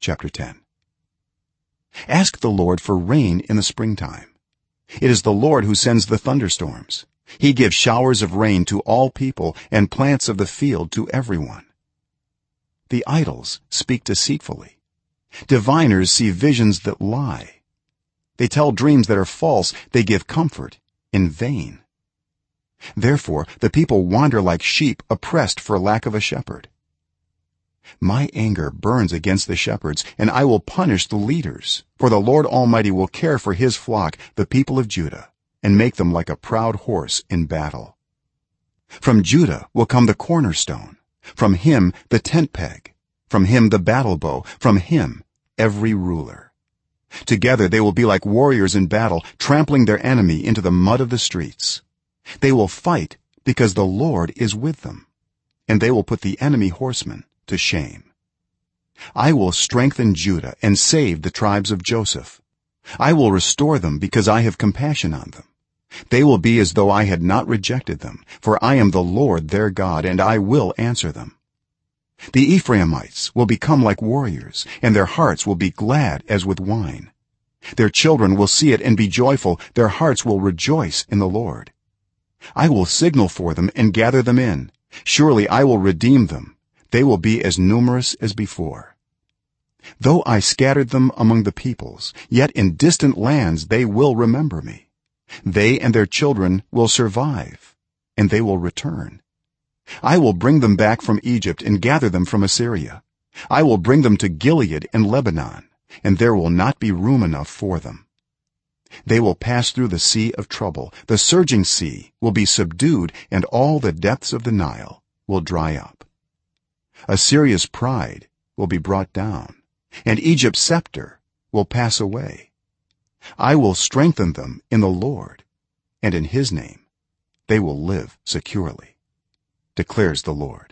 chapter 10 ask the lord for rain in the springtime. It is the lord who sends the thunderstorms. He gives showers of rain to all people and plants of the field to everyone. The idols speak deceitfully. Diviners see visions that lie. They tell dreams that are false. They give comfort in vain. Therefore the people wander like sheep oppressed for lack of a shepherd my anger burns against the shepherds and i will punish the leaders. For the lord almighty will care for his flock the people of judah and make them like a proud horse in battle. From judah will come the cornerstone. From him the tent peg. From him the battle bow. From him every ruler. Together they will be like warriors in battle trampling their enemy into the mud of the streets. They will fight because the lord is with them and they will put the enemy horsemen to shame. I will strengthen judah and save the tribes of joseph. I will restore them because i have compassion on them. They will be as though i had not rejected them for i am the lord their god and i will answer them. The ephraimites will become like warriors and their hearts will be glad as with wine. Their children will see it and be joyful. Their hearts will rejoice in the lord. I will signal for them and gather them in. Surely i will redeem them they will be as numerous as before. Though i scattered them among the peoples yet in distant lands they will remember me. They and their children will survive and they will return. I will bring them back from egypt and gather them from assyria. I will bring them to gilead and lebanon and there will not be room enough for them. They will pass through the sea of trouble. The surging sea will be subdued and all the depths of the nile will dry up assyria's pride will be brought down and egypt's scepter will pass away. I will strengthen them in the lord and in his name they will live securely declares the lord